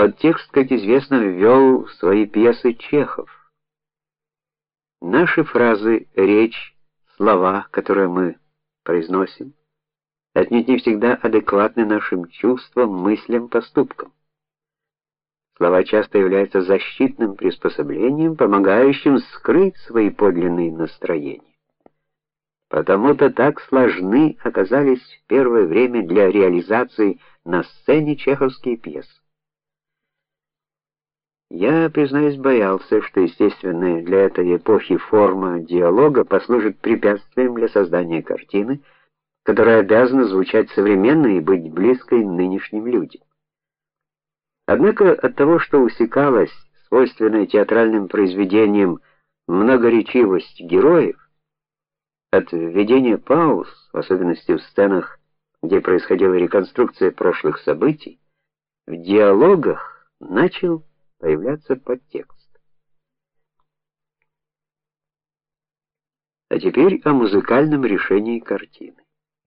Подтекст, как известно, ввел в свои пьесы Чехов. Наши фразы, речь, слова, которые мы произносим, отнюдь не всегда адекватны нашим чувствам, мыслям, поступкам. Слова часто являются защитным приспособлением, помогающим скрыть свои подлинные настроения. Потому-то так сложны оказались в первое время для реализации на сцене чеховские пьесы. Я, признаюсь, боялся, что естественная для этой эпохи форма диалога послужит препятствием для создания картины, которая обязана звучать современно и быть близкой нынешним людям. Однако от того, что усекалась свойственная театральным произведениям многоречивость героев, от введения пауз, в особенности в сценах, где происходила реконструкция прошлых событий, в диалогах начал появляться подтекст. А теперь о музыкальном решении картины.